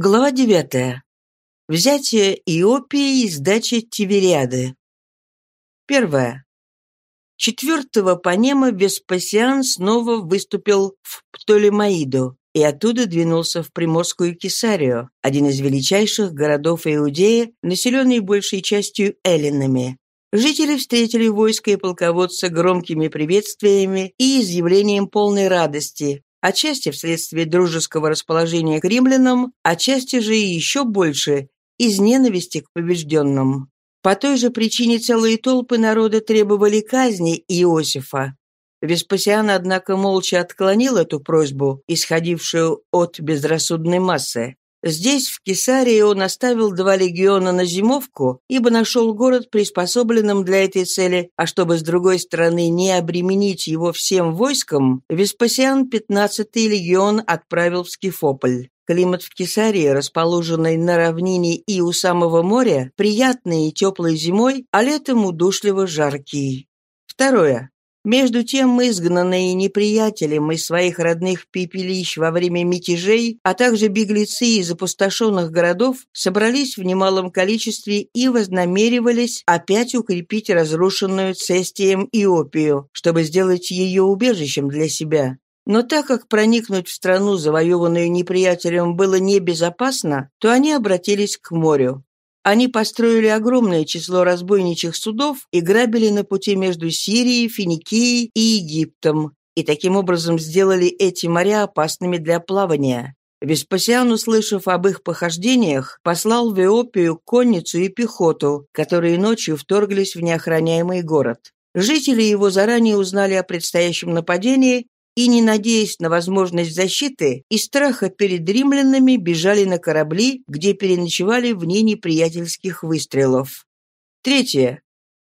Глава девятая. Взятие Иопии и сдача Тивериады. Первое. Четвертого Панема Веспасиан снова выступил в Птолемаиду и оттуда двинулся в Приморскую Кесарию, один из величайших городов Иудеи, населенный большей частью эллинами. Жители встретили войско и полководца громкими приветствиями и изъявлением полной радости, отчасти вследствие дружеского расположения к римлянам, отчасти же и еще больше из ненависти к побежденным. По той же причине целые толпы народа требовали казни Иосифа. Веспасиан, однако, молча отклонил эту просьбу, исходившую от безрассудной массы. Здесь, в Кесарии, он оставил два легиона на зимовку, ибо нашел город приспособленным для этой цели, а чтобы, с другой стороны, не обременить его всем войском, Веспасиан 15-й легион отправил в Скифополь. Климат в Кесарии, расположенный на равнине и у самого моря, приятный и теплый зимой, а летом удушливо жаркий. Второе. Между тем, изгнанные неприятелем из своих родных пепелищ во время мятежей, а также беглецы из опустошенных городов, собрались в немалом количестве и вознамеривались опять укрепить разрушенную Цестием Иопию, чтобы сделать ее убежищем для себя. Но так как проникнуть в страну, завоеванную неприятелем, было небезопасно, то они обратились к морю. Они построили огромное число разбойничьих судов и грабили на пути между Сирией, Финикией и Египтом, и таким образом сделали эти моря опасными для плавания. Веспасиан, услышав об их похождениях, послал в Иопию конницу и пехоту, которые ночью вторглись в неохраняемый город. Жители его заранее узнали о предстоящем нападении и, не надеясь на возможность защиты, из страха перед римлянами бежали на корабли, где переночевали вне неприятельских выстрелов. Третье.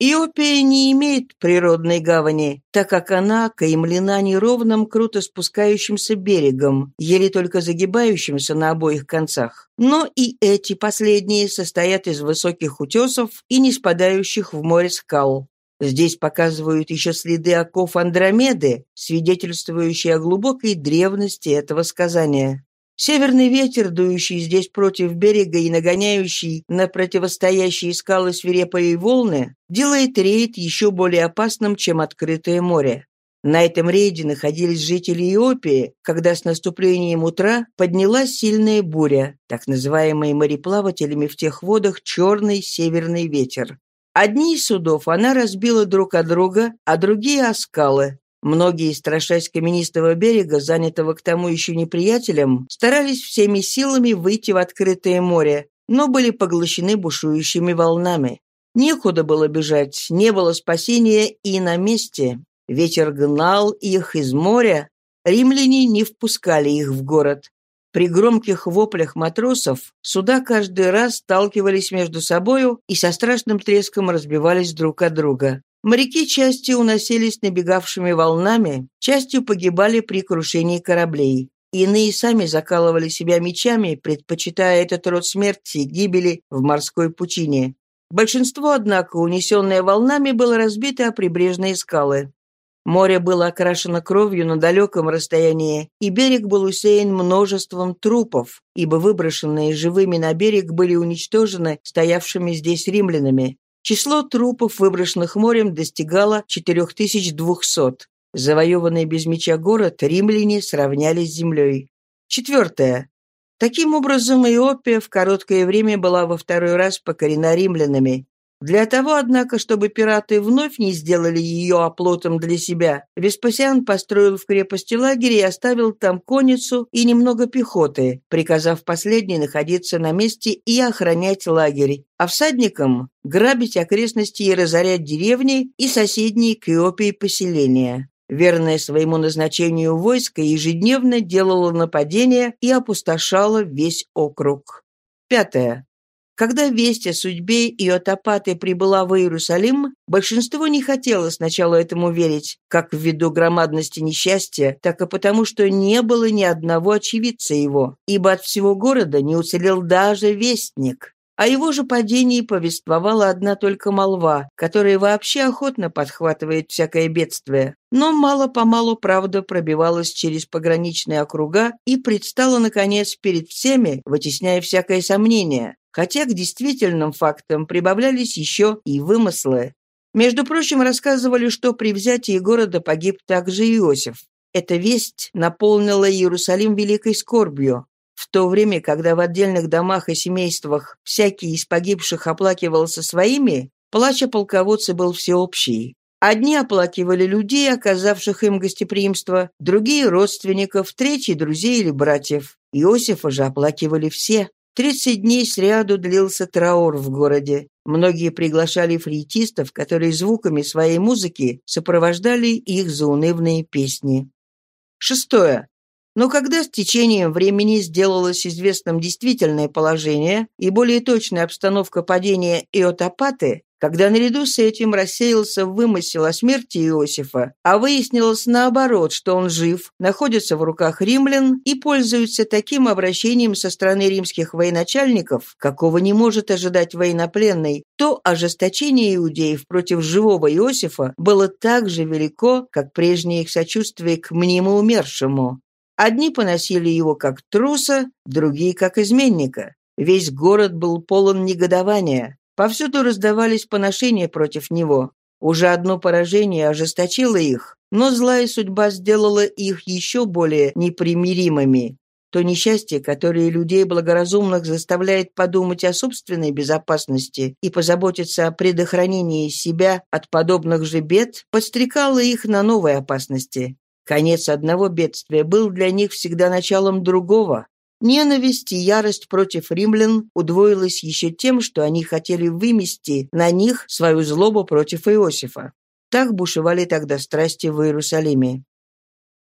Иопия не имеет природной гавани, так как она каемлена неровным, круто спускающимся берегом, еле только загибающимся на обоих концах. Но и эти последние состоят из высоких утесов и не спадающих в море скал. Здесь показывают еще следы оков Андромеды, свидетельствующие о глубокой древности этого сказания. Северный ветер, дующий здесь против берега и нагоняющий на противостоящие скалы свирепые волны, делает рейд еще более опасным, чем открытое море. На этом рейде находились жители Иопии, когда с наступлением утра поднялась сильная буря, так называемый мореплавателями в тех водах черный северный ветер. Одни из судов она разбила друг от друга, а другие — о скалы. Многие, страшась каменистого берега, занятого к тому еще неприятелем, старались всеми силами выйти в открытое море, но были поглощены бушующими волнами. Некуда было бежать, не было спасения и на месте. Ветер гнал их из моря, римляне не впускали их в город. При громких воплях матросов суда каждый раз сталкивались между собою и со страшным треском разбивались друг от друга. Моряки частью уносились набегавшими волнами, частью погибали при крушении кораблей. Иные сами закалывали себя мечами, предпочитая этот род смерти гибели в морской пучине. Большинство, однако, унесенное волнами, было разбито о прибрежные скалы. Море было окрашено кровью на далеком расстоянии, и берег был усеян множеством трупов, ибо выброшенные живыми на берег были уничтожены стоявшими здесь римлянами. Число трупов, выброшенных морем, достигало 4200. Завоеванный без меча город римляне сравняли с землей. Четвертое. Таким образом, Иопия в короткое время была во второй раз покорена римлянами. Для того, однако, чтобы пираты вновь не сделали ее оплотом для себя, Веспасиан построил в крепости лагерь и оставил там конницу и немного пехоты, приказав последней находиться на месте и охранять лагерь, а всадникам грабить окрестности и разорять деревни и соседние к Иопии поселения. Верное своему назначению войско ежедневно делало нападения и опустошало весь округ. Пятое. Когда весть о судьбе Иотопаты прибыла в Иерусалим, большинство не хотело сначала этому верить, как ввиду громадности несчастья, так и потому, что не было ни одного очевидца его, ибо от всего города не уцелел даже вестник. О его же падении повествовала одна только молва, которая вообще охотно подхватывает всякое бедствие. Но мало-помалу правда пробивалась через пограничные округа и предстала, наконец, перед всеми, вытесняя всякое сомнение. Хотя к действительным фактам прибавлялись еще и вымыслы. Между прочим, рассказывали, что при взятии города погиб также Иосиф. Эта весть наполнила Иерусалим великой скорбью. В то время, когда в отдельных домах и семействах всякий из погибших оплакивался своими, плач о был всеобщий. Одни оплакивали людей, оказавших им гостеприимство, другие – родственников, третьи – друзей или братьев. Иосифа же оплакивали все. Тридцать дней сряду длился траур в городе. Многие приглашали флейтистов, которые звуками своей музыки сопровождали их заунывные песни. Шестое. Но когда с течением времени сделалось известным действительное положение и более точная обстановка падения Иотопаты, когда наряду с этим рассеялся вымысел о смерти Иосифа, а выяснилось наоборот, что он жив, находится в руках римлян и пользуется таким обращением со стороны римских военачальников, какого не может ожидать военнопленный, то ожесточение иудеев против живого Иосифа было так же велико, как прежнее их сочувствие к мнимо умершему. Одни поносили его как труса, другие как изменника. Весь город был полон негодования. Повсюду раздавались поношения против него. Уже одно поражение ожесточило их, но злая судьба сделала их еще более непримиримыми. То несчастье, которое людей благоразумных заставляет подумать о собственной безопасности и позаботиться о предохранении себя от подобных же бед, подстрекало их на новые опасности. Конец одного бедствия был для них всегда началом другого. Ненависть и ярость против римлян удвоилась еще тем, что они хотели вымести на них свою злобу против Иосифа. Так бушевали тогда страсти в Иерусалиме.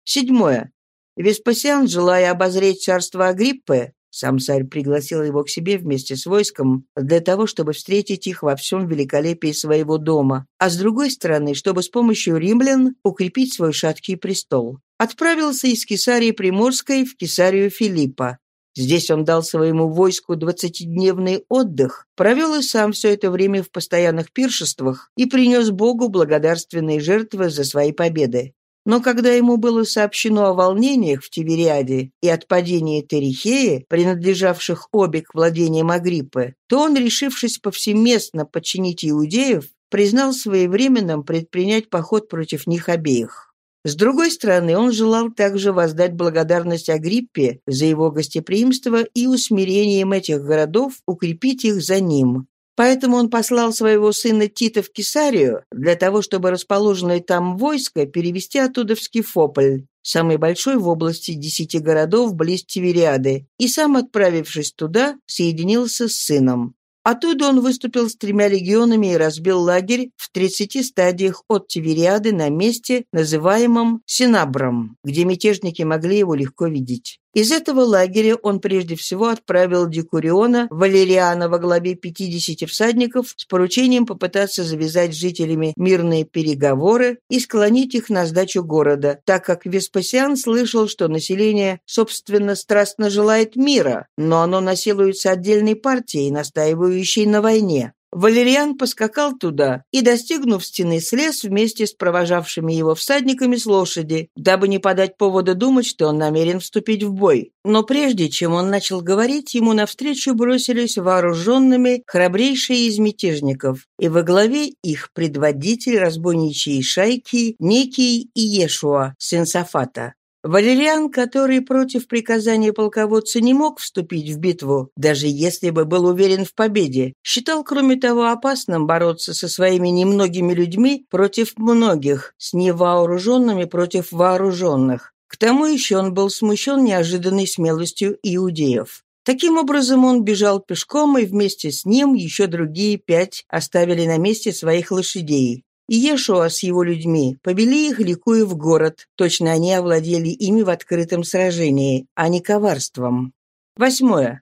Седьмое. Веспасиан, желая обозреть царство Агриппы, сам царь пригласил его к себе вместе с войском для того, чтобы встретить их во всем великолепии своего дома, а с другой стороны, чтобы с помощью римлян укрепить свой шаткий престол. Отправился из Кесарии Приморской в Кесарию Филиппа. Здесь он дал своему войску двадцатидневный отдых, провел и сам все это время в постоянных пиршествах и принес Богу благодарственные жертвы за свои победы. Но когда ему было сообщено о волнениях в Тивериаде и отпадении Терихеи, принадлежавших обе к владениям Агриппы, то он, решившись повсеместно подчинить иудеев, признал своевременным предпринять поход против них обеих. С другой стороны, он желал также воздать благодарность Агриппе за его гостеприимство и усмирением этих городов укрепить их за ним, Поэтому он послал своего сына Тита в Кесарию для того, чтобы расположенное там войско перевести оттуда в Скифополь, самый большой в области десяти городов близ Тивериады, и сам, отправившись туда, соединился с сыном. Оттуда он выступил с тремя легионами и разбил лагерь в 30 стадиях от Тивериады на месте, называемом Синабром, где мятежники могли его легко видеть. Из этого лагеря он прежде всего отправил Декуриона Валериана во главе 50 всадников с поручением попытаться завязать с жителями мирные переговоры и склонить их на сдачу города, так как Веспасиан слышал, что население, собственно, страстно желает мира, но оно насилуется отдельной партией, настаивающей на войне. Валериан поскакал туда и, достигнув стены, слез вместе с провожавшими его всадниками с лошади, дабы не подать повода думать, что он намерен вступить в бой. Но прежде чем он начал говорить, ему навстречу бросились вооруженными храбрейшие из мятежников, и во главе их предводитель разбойничьей шайки некий Иешуа, сын Сафата. Валериан, который против приказания полководца не мог вступить в битву, даже если бы был уверен в победе, считал, кроме того, опасным бороться со своими немногими людьми против многих, с невооруженными против вооруженных. К тому еще он был смущен неожиданной смелостью иудеев. Таким образом, он бежал пешком, и вместе с ним еще другие пять оставили на месте своих лошадей. И Ешуа с его людьми повели их, ликуя в город. Точно они овладели ими в открытом сражении, а не коварством. Восьмое.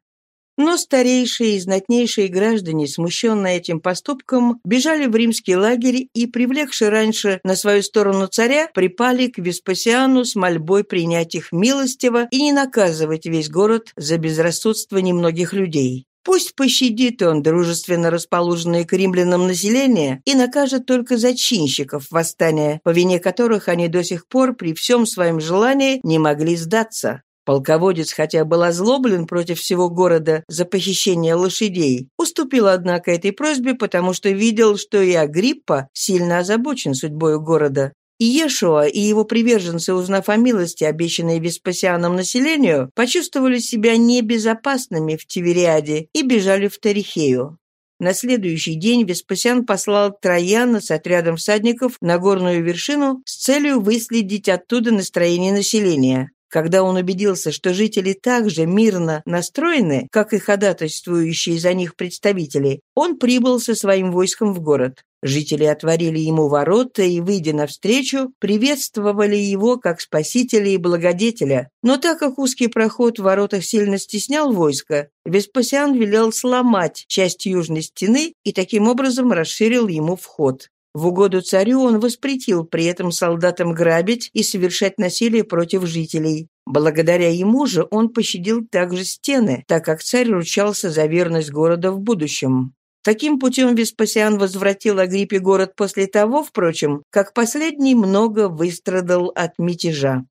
Но старейшие и знатнейшие граждане, смущенные этим поступком, бежали в римский лагерь и, привлекши раньше на свою сторону царя, припали к Веспасиану с мольбой принять их милостиво и не наказывать весь город за безрассудство немногих людей. Пусть пощадит он дружественно расположенное к римлянам население и накажет только зачинщиков восстания, по вине которых они до сих пор при всем своем желании не могли сдаться. Полководец, хотя был озлоблен против всего города за похищение лошадей, уступил, однако, этой просьбе, потому что видел, что и Агриппа сильно озабочен судьбой города. И Ешуа, и его приверженцы, узнав о милости, обещанной Веспасианом населению, почувствовали себя небезопасными в Тивериаде и бежали в Тарихею. На следующий день Веспасиан послал Трояна с отрядом всадников на горную вершину с целью выследить оттуда настроение населения. Когда он убедился, что жители также мирно настроены, как и ходатайствующие за них представители, он прибыл со своим войском в город. Жители отворили ему ворота и, выйдя навстречу, приветствовали его как спасителя и благодетеля. Но так как узкий проход в воротах сильно стеснял войско, Веспасиан велел сломать часть южной стены и таким образом расширил ему вход. В угоду царю он воспретил при этом солдатам грабить и совершать насилие против жителей. Благодаря ему же он пощадил также стены, так как царь ручался за верность города в будущем. Таким путем Веспасиан возвратил Агриппе город после того, впрочем, как последний много выстрадал от мятежа.